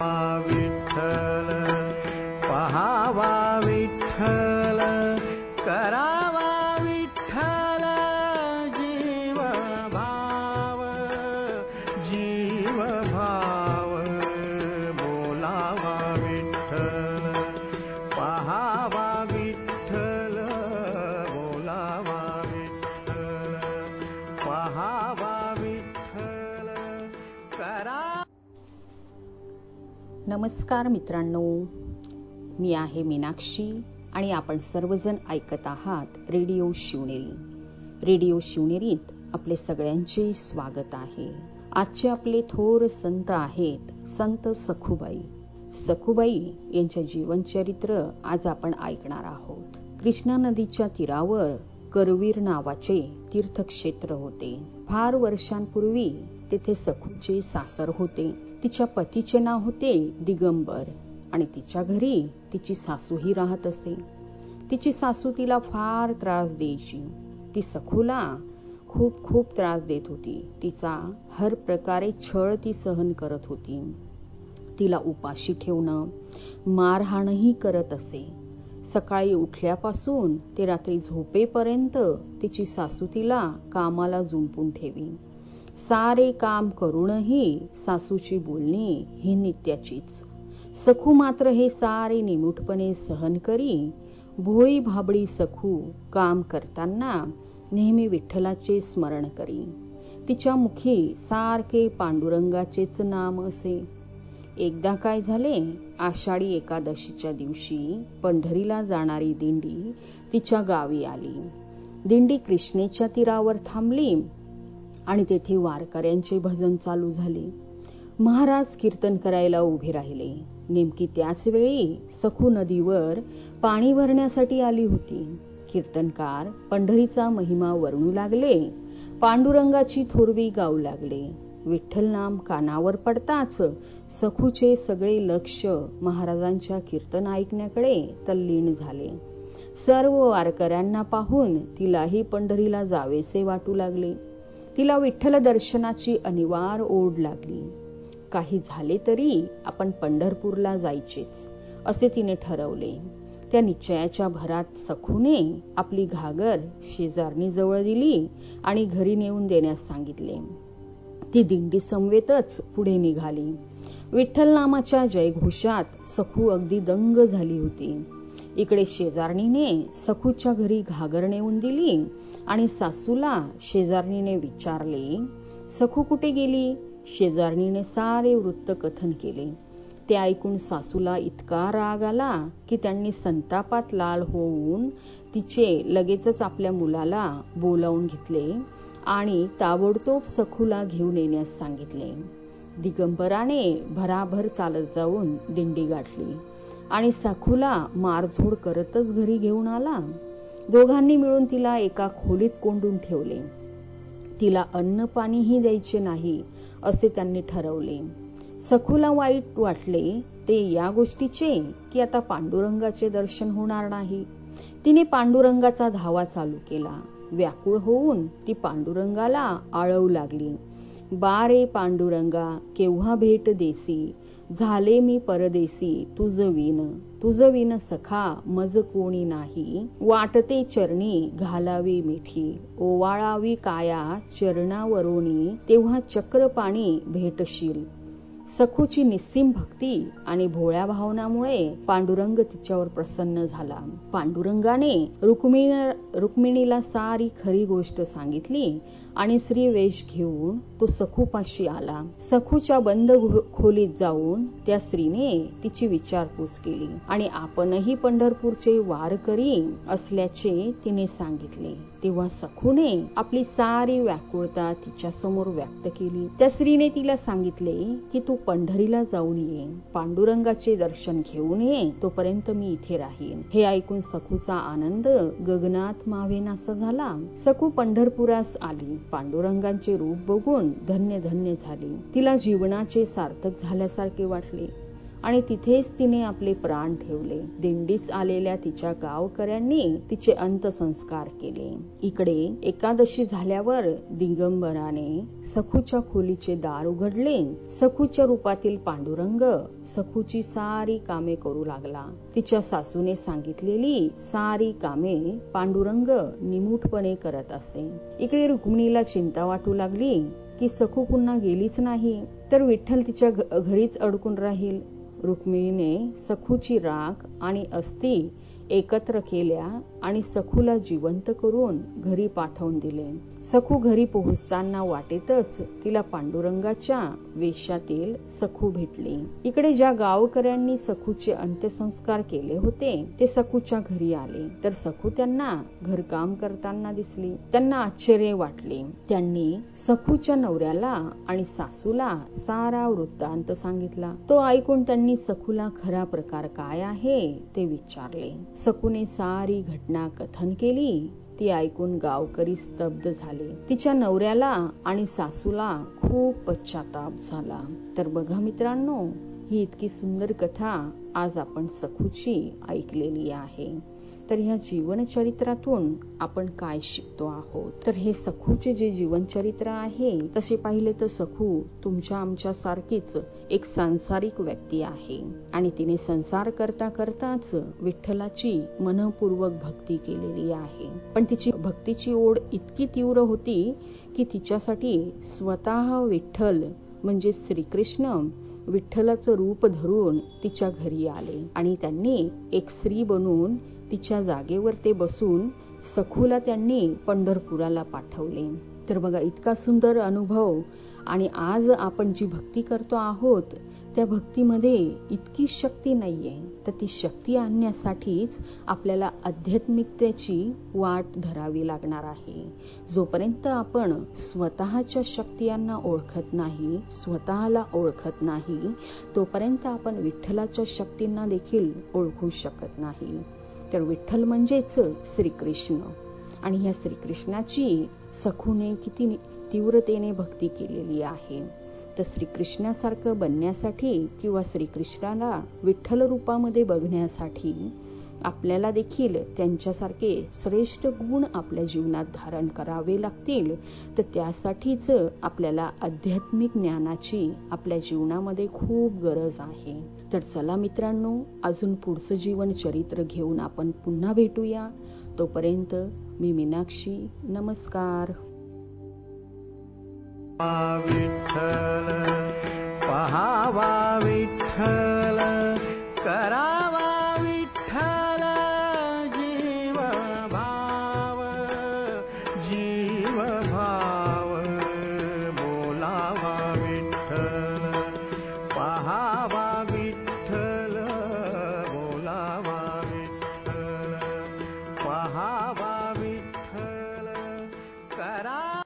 विठ्ठल पहावा विठ्ठल करावा विठ्ठल जीव भाव जीव भाव बोलावा विठ्ठल नमस्कार मित्रांनो. मी आहे मीनाक्षी आणि आपण सर्वजण ऐकत आहात रेडिओ शिवनेरी. रेडिओ शिवनेरीत आपले सगळ्यांचे स्वागत आहे. आजचे आपले थोर संत आहेत संत सखुबाई. सखुबाई यांच्या जीवनचरित्र आज आपण ऐकणार आहोत. कृष्णा नदीच्या तीरावर करवीर नावाचे तीर्थक्षेत्र होते. फार वर्षांपूर्वी तेथे सखूचे सासर होते. तिच्या पतीचे नाव होते दिगंबर आणि तिच्या घरी तिची सासूही राहत असे. तिची सासू तिला फार त्रास द्यायची. ती सखूला खूप खूप त्रास देत होती. तिचा हर प्रकारे छळ ती सहन करत होती. तिला उपाशी ठेवणं मारहाणही करत असे. सकाळी उठल्यापासून ते रात्री झोपेपर्यंत तिची सासू तिला कामाला जुंपून ठेवी. सारे काम करूनही सासूची बोलणी ही नित्याचीच. सखू मात्र हे सारे निमूटपणे सहन करी भोळी भाबडी सखू काम करताना नेहमी विठ्ठलाचे स्मरण करी. तिच्या मुखी सारखे पांडुरंगाचेच नाम असे. एकदा काय झाले आषाढी एकादशीच्या दिवशी पंढरीला जाणारी दिंडी तिच्या गावी आली. दिंडी कृष्णेच्या तीरावर थांबली. आणि तेथे वारकऱ्यांचे भजन चालू झाले. महाराज कीर्तन करायला उभे राहिले. नेमकी त्याच वेळी सखू नदीवर पाणी भरण्यासाठी आली होती. कीर्तनकार पंढरीचा महिमा वर्णू लागले. पांडुरंगाची थोरवी गाऊ लागले. विठ्ठल नाम कानावर पडताच सखूचे सगळे लक्ष महाराजांच्या कीर्तन ऐकण्याकडे तल्लीन झाले. सर्व वारकऱ्यांना पाहून तिलाही पंढरीला जावेसे वाटू लागले. तिला विठ्ठल दर्शनाची अनिवार ओढ लागली. काही झाले तरी आपण पंढरपूरला जायचेच असे तिने ठरवले. त्या निश्चयाच्या भरात सखूने आपली घागर शेजारणी जवळ दिली आणि घरी नेऊन देण्यास सांगितले. ती दिंडी समवेतच पुढे निघाली. विठ्ठल नामाच्या जयघोषात सखू अगदी दंग झाली होती. इकडे शेजारणीने सखूच्या घरी घागर नेऊन दिली आणि सासूला शेजारणीने विचारले सखू कुठे गेली? शेजारणीने सारे वृत्त कथन केले. ते ऐकून सासूला इतका राग आला की त्यांनी संतापात लाल होऊन तिचे लगेचच आपल्या मुलाला बोलावून घेतले आणि ताबडतोब सखूला घेऊन येण्यास सांगितले. दिगंबराने भराभर चालत जाऊन दिंडी गाठली. आणि सखूला मारझोड करतच घरी घेऊन आला. दोघांनी मिळून तिला एका खोलीत कोंडून ठेवले. तिला अन्न पाणीही द्यायचे नाही असे त्यांनी ठरवले. सखूला वाईट वाटले ते या गोष्टीचे की आता पांडुरंगाचे दर्शन होणार नाही. तिने पांडुरंगाचा धावा चालू केला. व्याकुळ होऊन ती पांडुरंगाला आळवू लागली. बारे पांडुरंगा केव्हा भेट देसी? झाले मी परदेसी तुझ विन तुझ विन सखा मज कोणी नाही. वाटते चरणी घालावी मिठी. ओवाळावी काया चरणावरोनी. तेव्हा चक्र पाणी भेटशील. सखूची निस्सीम भक्ती आणि भोळ्या भावनामुळे पांडुरंग तिच्यावर प्रसन्न झाला. पांडुरंगाने रुक्मिणी रुक्मिणीला सारी खरी गोष्ट सांगितली आणि श्री वेश घेऊन तो सखूपाशी आला. सखूच्या बंद खोलीत जाऊन त्या स्त्रीने तिची विचारपूस केली आणि आपणही पंढरपूरचे वारकरी असल्याचे तिने सांगितले. तेव्हा सखूने आपली सारी व्याकुळता तिच्या समोर व्यक्त केली. त्या स्त्रीने तिला सांगितले की तू पंढरीला जाऊन ये पांडुरंगाचे दर्शन घेऊन ये तोपर्यंत मी इथे राहीन. हे ऐकून सखूचा आनंद गगनात मावेनासा झाला. सखू पंढरपुरास आली. पांडुरंगांचे रूप बघून धन्य धन्य झाली. तिला जीवनाचे सार्थक झाल्यासारखे वाटले. आणि तिथेच तिने आपले प्राण ठेवले. दिंडीस आलेल्या तिच्या गावकऱ्यांनी तिचे अंत्यसंस्कार केले. इकडे एकादशी झाल्यावर दिगंबराने सखूच्या खोलीचे दार उघडले. सखूच्या रूपातील पांडुरंग सखूची सारी कामे करू लागला. तिच्या सासूने सांगितलेली सारी कामे पांडुरंग निमूटपणे करत असे. इकडे रुक्मिणीला चिंता वाटू लागली की सखू पुन्हा गेलीच नाही तर विठ्ठल तिच्या घरीच अडकून राहील. रुक्मिणीने सखूची राख आणि अस्थि एकत्र केल्या आणि सखूला जिवंत करून घरी पाठवून दिले. सखू घरी पोहोचताना वाटेतच तिला पांडुरंगाच्या वेशातील सखू भेटली. इकडे ज्या गावकऱ्यांनी सखूचे अंत्यसंस्कार केले होते ते सखूच्या घरी आले. तर सखू त्यांना घरकाम करताना दिसली. त्यांना आश्चर्य वाटले. त्यांनी सखूच्या नवऱ्याला आणि सासूला सारा वृत्तांत सांगितला. तो ऐकून त्यांनी सखूला खरा प्रकार काय आहे ते विचारले. सखूने सारी घटना कथन केली ती ऐकून गावकरी स्तब्ध झाले. तिच्या नवऱ्याला आणि सासूला खूप पश्चाताप झाला. तर बघा मित्रांनो ही इतकी सुंदर कथा आज आपण सखूची ऐकलेली आहे. तर ह्या जीवनचरित्रातून आपण काय शिकतो आहोत? तर हे सखूचे जे जीवनचरित्र आहे तसे पाहिले तर सखू तुमच्या आमच्या सारखीच एक सांसारिक व्यक्ती आहे. आणि तिने संसार करता करताच विठ्ठलाची मनपूर्वक भक्ती केलेली आहे. पण तिची भक्तीची ओढ इतकी तीव्र होती की तिच्यासाठी स्वतः विठ्ठल म्हणजे श्रीकृष्ण विठ्ठलाचं रूप धरून तिच्या घरी आले. आणि त्यांनी एक स्त्री बनून तिच्या जागेवर ते बसून सखूला त्यांनी पंढरपुराला पाठवले. तर बघा इतका सुंदर अनुभव. आणि आज आपण जी भक्ती करतो आहोत त्या भक्तीमध्ये इतकी शक्ती नाहीये. तर ती शक्ती आणण्यासाठीच आपल्याला आध्यात्मिकतेची वाट धरावी लागणार आहे. जोपर्यंत आपण स्वतःच्या शक्तियांना ओळखत नाही स्वतःला ओळखत नाही तोपर्यंत आपण विठ्ठलाच्या शक्तींना देखील ओळखू शकत नाही. तर विठ्ठल म्हणजेच श्रीकृष्ण. आणि ह्या श्रीकृष्णाची सखूने किती तीव्रतेने भक्ती केलेली आहे. तर श्रीकृष्णासारखं बनण्यासाठी किंवा श्रीकृष्णाला विठ्ठल रूपामध्ये बघण्यासाठी आपल्याला देखील त्यांच्यासारखे श्रेष्ठ गुण आपल्या जीवनात धारण करावे लागतील. तर त्यासाठीच आपल्याला आध्यात्मिक ज्ञानाची आपल्या जीवनामध्ये खूप गरज आहे. तर चला मित्रांनो अजून पुढचं जीवन चरित्र घेऊन आपण पुन्हा भेटूया. तोपर्यंत मी मीनाक्षी नमस्कार.